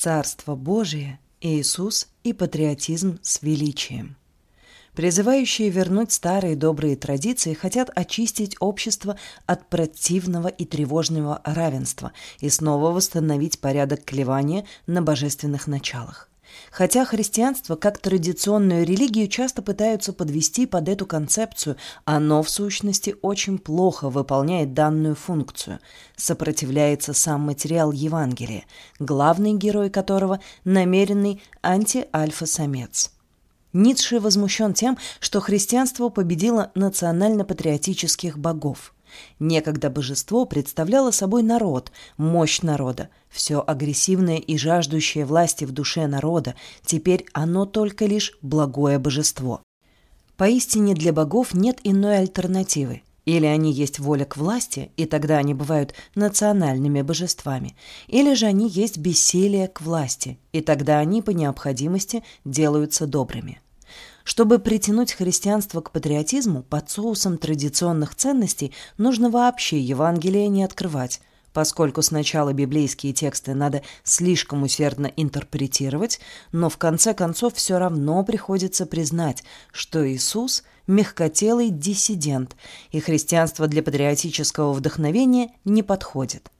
Царство Божие, Иисус и патриотизм с величием. Призывающие вернуть старые добрые традиции хотят очистить общество от противного и тревожного равенства и снова восстановить порядок клевания на божественных началах. Хотя христианство как традиционную религию часто пытаются подвести под эту концепцию, оно в сущности очень плохо выполняет данную функцию. Сопротивляется сам материал Евангелия, главный герой которого – намеренный анти-альфа-самец. Ницше возмущен тем, что христианство победило национально-патриотических богов – Некогда божество представляло собой народ, мощь народа, все агрессивное и жаждущее власти в душе народа, теперь оно только лишь благое божество. Поистине для богов нет иной альтернативы. Или они есть воля к власти, и тогда они бывают национальными божествами, или же они есть бессилие к власти, и тогда они по необходимости делаются добрыми. Чтобы притянуть христианство к патриотизму, под соусом традиционных ценностей нужно вообще Евангелие не открывать, поскольку сначала библейские тексты надо слишком усердно интерпретировать, но в конце концов все равно приходится признать, что Иисус – мягкотелый диссидент, и христианство для патриотического вдохновения не подходит.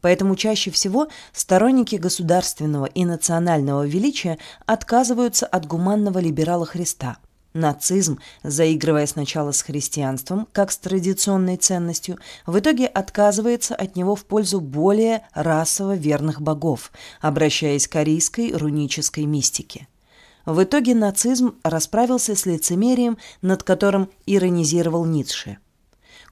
Поэтому чаще всего сторонники государственного и национального величия отказываются от гуманного либерала Христа. Нацизм, заигрывая сначала с христианством, как с традиционной ценностью, в итоге отказывается от него в пользу более расово верных богов, обращаясь к арийской рунической мистике. В итоге нацизм расправился с лицемерием, над которым иронизировал Ницше –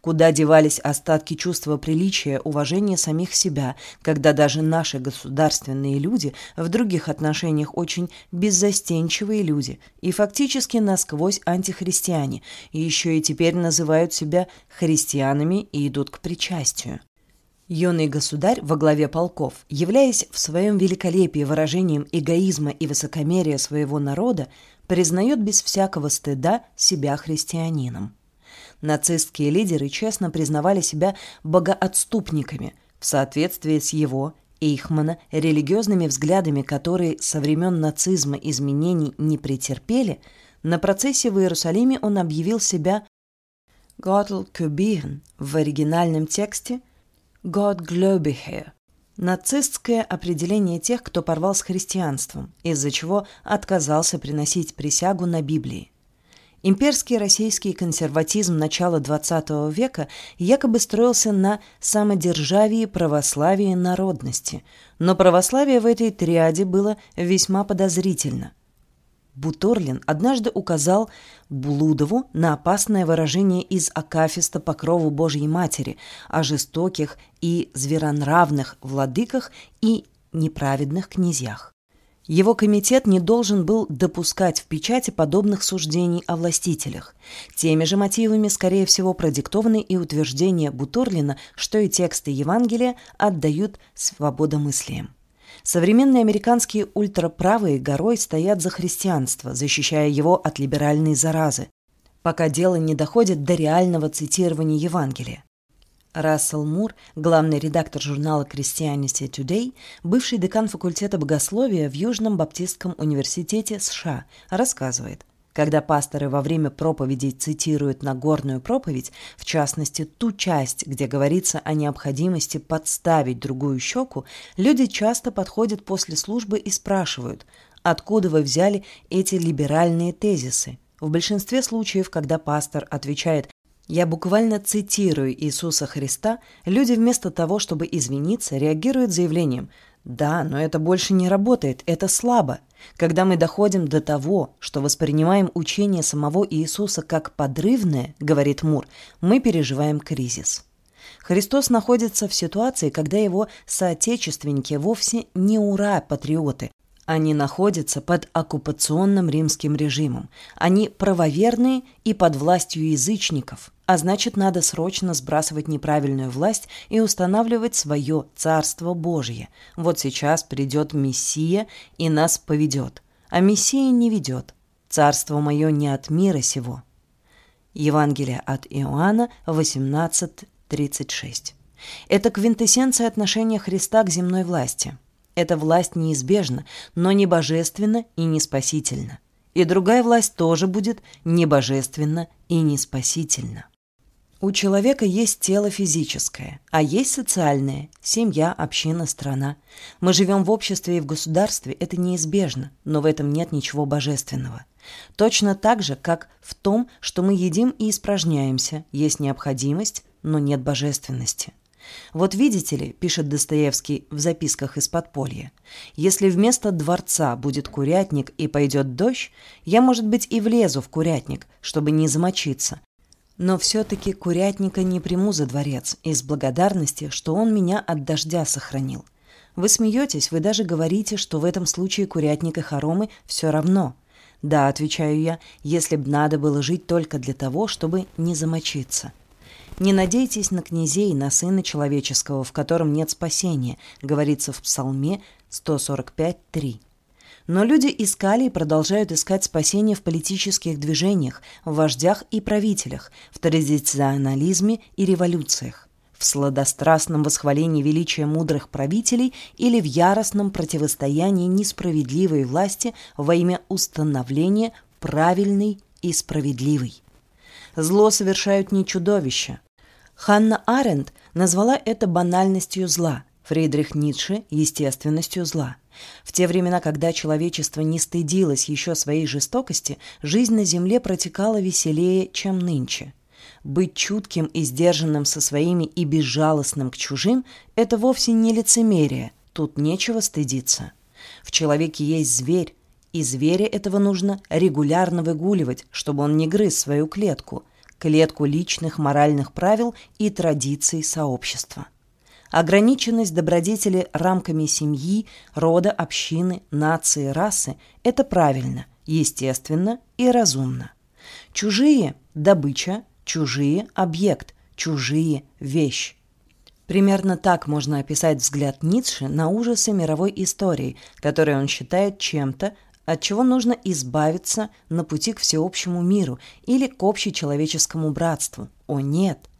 Куда девались остатки чувства приличия, уважения самих себя, когда даже наши государственные люди в других отношениях очень беззастенчивые люди и фактически насквозь антихристиане, и еще и теперь называют себя христианами и идут к причастию. Юный государь во главе полков, являясь в своем великолепии выражением эгоизма и высокомерия своего народа, признает без всякого стыда себя христианином. Нацистские лидеры честно признавали себя богоотступниками в соответствии с его, Эйхмана, религиозными взглядами, которые со времен нацизма изменений не претерпели, на процессе в Иерусалиме он объявил себя «Gottl Kübieren» в оригинальном тексте «God Globiher» нацистское определение тех, кто порвал с христианством, из-за чего отказался приносить присягу на Библии. Имперский российский консерватизм начала XX века якобы строился на самодержавии, православии, народности, но православие в этой триаде было весьма подозрительно. Буторлин однажды указал Блудову на опасное выражение из Акафиста по крову Божьей Матери о жестоких и зверонравных владыках и неправедных князьях. Его комитет не должен был допускать в печати подобных суждений о властителях. Теми же мотивами, скорее всего, продиктованы и утверждения Буторлина, что и тексты Евангелия отдают свободомыслием. Современные американские ультраправые горой стоят за христианство, защищая его от либеральной заразы, пока дело не доходит до реального цитирования Евангелия. Рассел Мур, главный редактор журнала Christianity Today, бывший декан факультета богословия в Южном Баптистском университете США, рассказывает, когда пасторы во время проповедей цитируют Нагорную проповедь, в частности ту часть, где говорится о необходимости подставить другую щеку, люди часто подходят после службы и спрашивают, откуда вы взяли эти либеральные тезисы. В большинстве случаев, когда пастор отвечает я буквально цитирую Иисуса Христа, люди вместо того, чтобы извиниться, реагируют заявлением «Да, но это больше не работает, это слабо». Когда мы доходим до того, что воспринимаем учение самого Иисуса как подрывное, говорит Мур, мы переживаем кризис. Христос находится в ситуации, когда его соотечественники вовсе не ура-патриоты, они находятся под оккупационным римским режимом. Они правоверные и под властью язычников. А значит, надо срочно сбрасывать неправильную власть и устанавливать свое Царство Божье. Вот сейчас придет Мессия и нас поведет. А Мессия не ведет. Царство мое не от мира сего. Евангелие от Иоанна 18.36. Это квинтэссенция отношения Христа к земной власти – Эта власть неизбежна, но не божественна и не спасительна. И другая власть тоже будет не божественна и не спасительна. У человека есть тело физическое, а есть социальное – семья, община, страна. Мы живем в обществе и в государстве, это неизбежно, но в этом нет ничего божественного. Точно так же, как в том, что мы едим и испражняемся, есть необходимость, но нет божественности. Вот видите ли, пишет Достоевский в записках из подполья, если вместо дворца будет курятник и пойдет дождь, я, может быть, и влезу в курятник, чтобы не замочиться, но все-таки курятника не приму за дворец из благодарности, что он меня от дождя сохранил. Вы смеетесь, вы даже говорите, что в этом случае курятник и хоромы все равно. Да, отвечаю я, если б надо было жить только для того, чтобы не замочиться. «Не надейтесь на князей, на сына человеческого, в котором нет спасения», говорится в Псалме 145.3. Но люди искали и продолжают искать спасение в политических движениях, в вождях и правителях, в традиционализме и революциях, в сладострастном восхвалении величия мудрых правителей или в яростном противостоянии несправедливой власти во имя установления правильной и справедливой. Зло совершают не чудовища. Ханна Аренд назвала это банальностью зла, Фридрих Ницше – естественностью зла – в те времена, когда человечество не стыдилось еще своей жестокости, жизнь на земле протекала веселее, чем нынче. Быть чутким и сдержанным со своими и безжалостным к чужим – это вовсе не лицемерие, тут нечего стыдиться. В человеке есть зверь, и зверя этого нужно регулярно выгуливать, чтобы он не грыз свою клетку, клетку личных моральных правил и традиций сообщества. Ограниченность добродетели рамками семьи, рода, общины, нации, расы – это правильно, естественно и разумно. Чужие – добыча, чужие – объект, чужие – вещь. Примерно так можно описать взгляд Ницше на ужасы мировой истории, которые он считает чем-то, от чего нужно избавиться на пути к всеобщему миру или к общечеловеческому братству. О нет!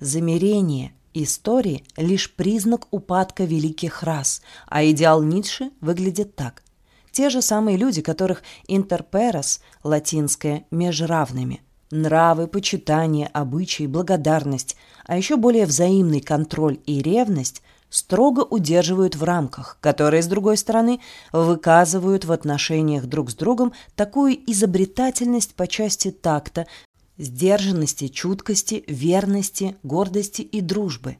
Замерение, Истории – лишь признак упадка великих рас, а идеал Ницше выглядит так. Те же самые люди, которых интерперос, латинское, межравными, нравы, почитание, обычаи, благодарность, а еще более взаимный контроль и ревность строго удерживают в рамках, которые, с другой стороны, выказывают в отношениях друг с другом такую изобретательность по части такта, сдержанности, чуткости, верности, гордости и дружбы.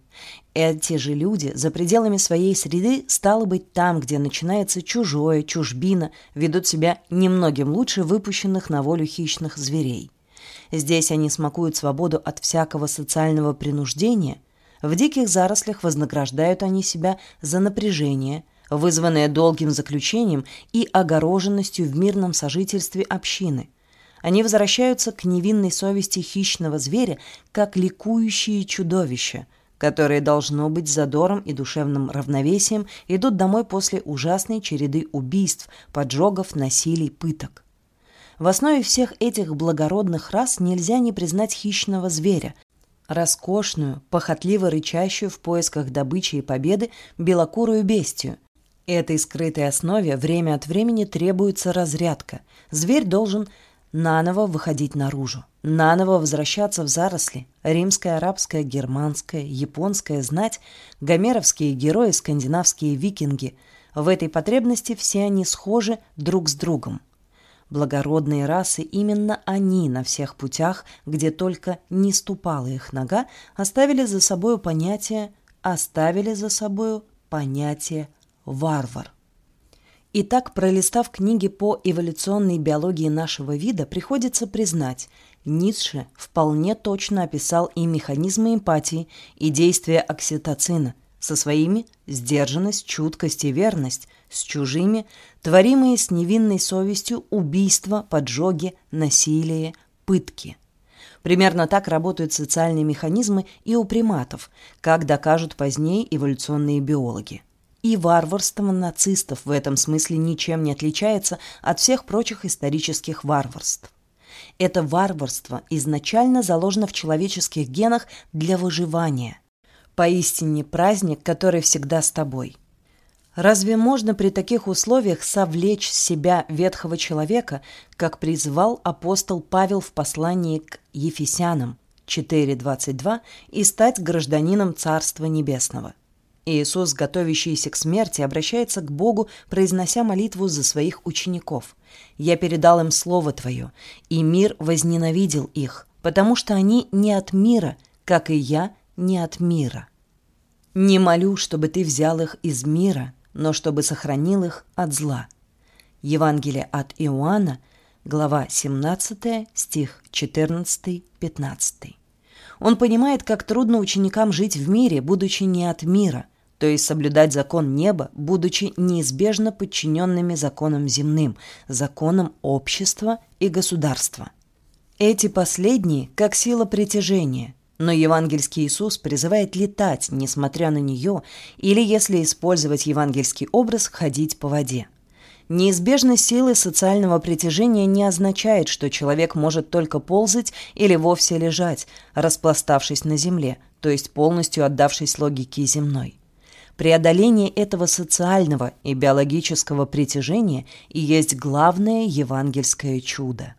Эти же люди за пределами своей среды, стало быть, там, где начинается чужое, чужбина, ведут себя немногим лучше выпущенных на волю хищных зверей. Здесь они смакуют свободу от всякого социального принуждения. В диких зарослях вознаграждают они себя за напряжение, вызванное долгим заключением и огороженностью в мирном сожительстве общины – они возвращаются к невинной совести хищного зверя, как ликующие чудовища, которые, должно быть, задором и душевным равновесием идут домой после ужасной череды убийств, поджогов, насилий, пыток. В основе всех этих благородных рас нельзя не признать хищного зверя, роскошную, похотливо рычащую в поисках добычи и победы белокурую бестию. Этой скрытой основе время от времени требуется разрядка. Зверь должен наново выходить наружу, наново возвращаться в заросли. Римская, арабская, германская, японская знать, гомеровские герои, скандинавские викинги. В этой потребности все они схожи друг с другом. Благородные расы, именно они на всех путях, где только не ступала их нога, оставили за собою понятие, оставили за собою понятие «варвар». Итак, пролистав книги по эволюционной биологии нашего вида, приходится признать, Ницше вполне точно описал и механизмы эмпатии, и действия окситоцина, со своими сдержанность, чуткость и верность, с чужими, творимые с невинной совестью убийства, поджоги, насилие, пытки. Примерно так работают социальные механизмы и у приматов, как докажут позднее эволюционные биологи и варварство нацистов в этом смысле ничем не отличается от всех прочих исторических варварств. Это варварство изначально заложено в человеческих генах для выживания. Поистине праздник, который всегда с тобой. Разве можно при таких условиях совлечь с себя ветхого человека, как призвал апостол Павел в послании к Ефесянам 4.22 и стать гражданином Царства Небесного? Иисус, готовящийся к смерти, обращается к Богу, произнося молитву за своих учеников. «Я передал им Слово Твое, и мир возненавидел их, потому что они не от мира, как и я не от мира. Не молю, чтобы Ты взял их из мира, но чтобы сохранил их от зла». Евангелие от Иоанна, глава 17, стих 14-15. Он понимает, как трудно ученикам жить в мире, будучи не от мира, то есть соблюдать закон неба, будучи неизбежно подчиненными законам земным, законам общества и государства. Эти последние как сила притяжения, но евангельский Иисус призывает летать, несмотря на нее, или, если использовать евангельский образ, ходить по воде. Неизбежность силы социального притяжения не означает, что человек может только ползать или вовсе лежать, распластавшись на земле, то есть полностью отдавшись логике земной. Преодоление этого социального и биологического притяжения и есть главное евангельское чудо.